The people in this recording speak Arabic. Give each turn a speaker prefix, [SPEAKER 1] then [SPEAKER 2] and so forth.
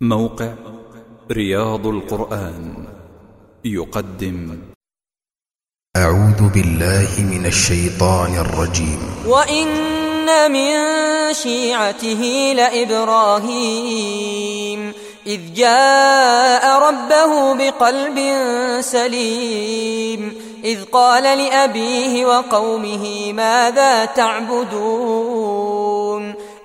[SPEAKER 1] موقع رياض القرآن يقدم.
[SPEAKER 2] أعوذ بالله من الشيطان الرجيم.
[SPEAKER 3] وإن من شيعته لإبراهيم إذ جاء ربه بقلب سليم إذ قال لأبيه وقومه ماذا تعبدون؟